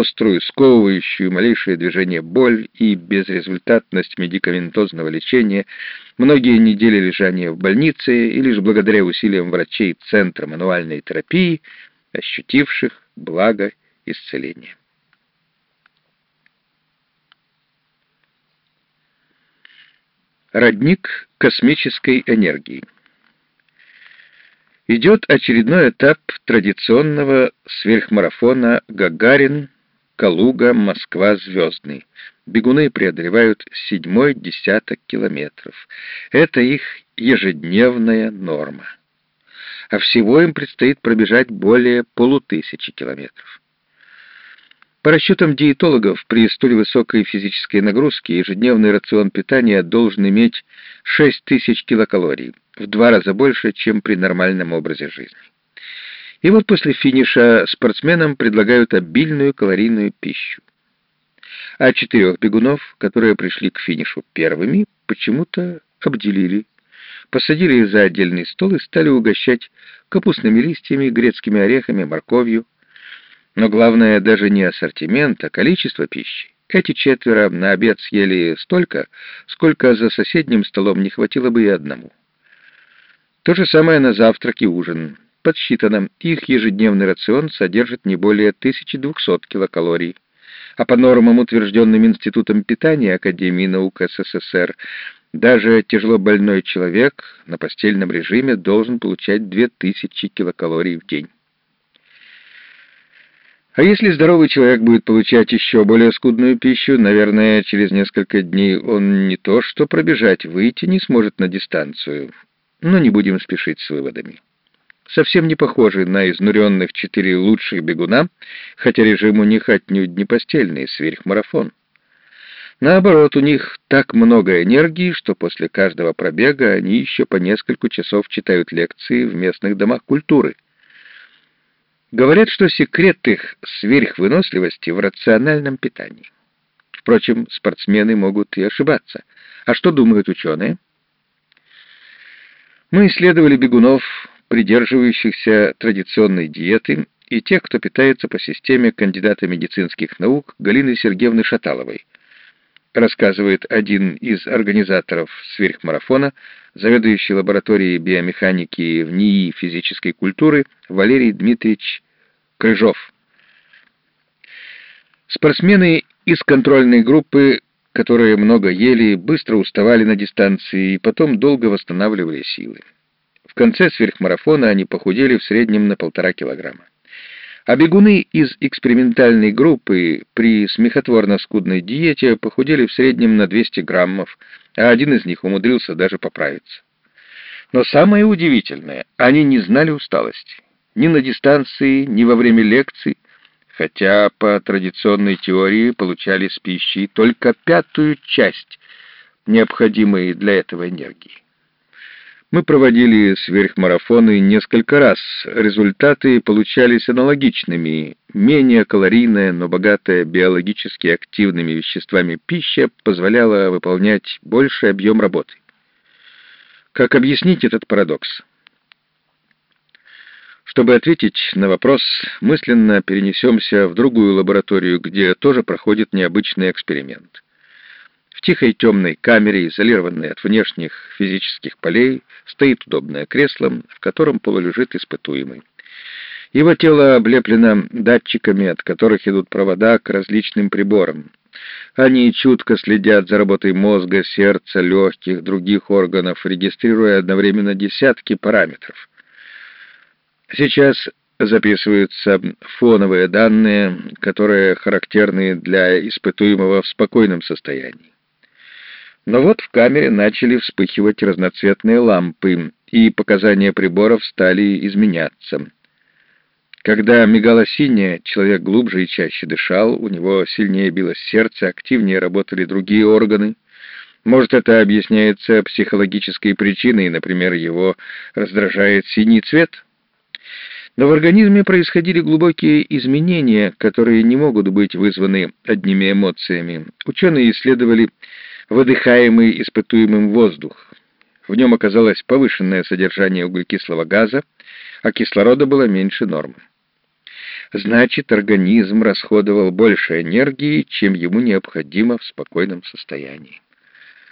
острую, сковывающую малейшее движение боль и безрезультатность медикаментозного лечения, многие недели лежания в больнице и лишь благодаря усилиям врачей Центра мануальной терапии, ощутивших благо исцеления. Родник космической энергии Идет очередной этап традиционного сверхмарафона «Гагарин», «Калуга», «Москва», «Звездный». Бегуны преодолевают седьмой десяток километров. Это их ежедневная норма. А всего им предстоит пробежать более полутысячи километров. По расчетам диетологов, при столь высокой физической нагрузке ежедневный рацион питания должен иметь 6000 килокалорий, в два раза больше, чем при нормальном образе жизни. И вот после финиша спортсменам предлагают обильную калорийную пищу. А четырех бегунов, которые пришли к финишу первыми, почему-то обделили. Посадили за отдельный стол и стали угощать капустными листьями, грецкими орехами, морковью, но главное даже не ассортимент, а количество пищи. Эти четверо на обед съели столько, сколько за соседним столом не хватило бы и одному. То же самое на завтрак и ужин. Подсчитано, их ежедневный рацион содержит не более 1200 килокалорий, а по нормам, утвержденным Институтом питания Академии наук СССР, даже тяжело больной человек на постельном режиме должен получать 2000 килокалорий в день. А если здоровый человек будет получать еще более скудную пищу, наверное, через несколько дней он не то что пробежать, выйти не сможет на дистанцию. Но не будем спешить с выводами. Совсем не похожи на изнуренных четыре лучших бегуна, хотя режим у них отнюдь не постельный, сверхмарафон. Наоборот, у них так много энергии, что после каждого пробега они еще по несколько часов читают лекции в местных домах культуры. Говорят, что секрет их сверхвыносливости в рациональном питании. Впрочем, спортсмены могут и ошибаться. А что думают ученые? Мы исследовали бегунов, придерживающихся традиционной диеты, и тех, кто питается по системе кандидата медицинских наук Галины Сергеевны Шаталовой, рассказывает один из организаторов сверхмарафона, заведующий лабораторией биомеханики в НИИ физической культуры Валерий Дмитриевич Крыжов. Спортсмены из контрольной группы, которые много ели, быстро уставали на дистанции и потом долго восстанавливали силы. В конце сверхмарафона они похудели в среднем на полтора килограмма. А бегуны из экспериментальной группы при смехотворно-скудной диете похудели в среднем на 200 граммов, а один из них умудрился даже поправиться. Но самое удивительное, они не знали усталости. Ни на дистанции, ни во время лекций, хотя по традиционной теории получали с пищей только пятую часть необходимой для этого энергии. Мы проводили сверхмарафоны несколько раз. Результаты получались аналогичными. Менее калорийная, но богатая биологически активными веществами пища позволяла выполнять больший объем работы. Как объяснить этот парадокс? Чтобы ответить на вопрос, мысленно перенесемся в другую лабораторию, где тоже проходит необычный эксперимент. Тихой темной камере, изолированной от внешних физических полей, стоит удобное кресло, в котором полулежит испытуемый. Его тело облеплено датчиками, от которых идут провода к различным приборам. Они чутко следят за работой мозга, сердца, легких, других органов, регистрируя одновременно десятки параметров. Сейчас записываются фоновые данные, которые характерны для испытуемого в спокойном состоянии. Но вот в камере начали вспыхивать разноцветные лампы, и показания приборов стали изменяться. Когда мигало синее, человек глубже и чаще дышал, у него сильнее билось сердце, активнее работали другие органы. Может, это объясняется психологической причиной, например, его раздражает синий цвет? Но в организме происходили глубокие изменения, которые не могут быть вызваны одними эмоциями. Ученые исследовали выдыхаемый испытуемым воздух. В нем оказалось повышенное содержание углекислого газа, а кислорода было меньше нормы. Значит, организм расходовал больше энергии, чем ему необходимо в спокойном состоянии.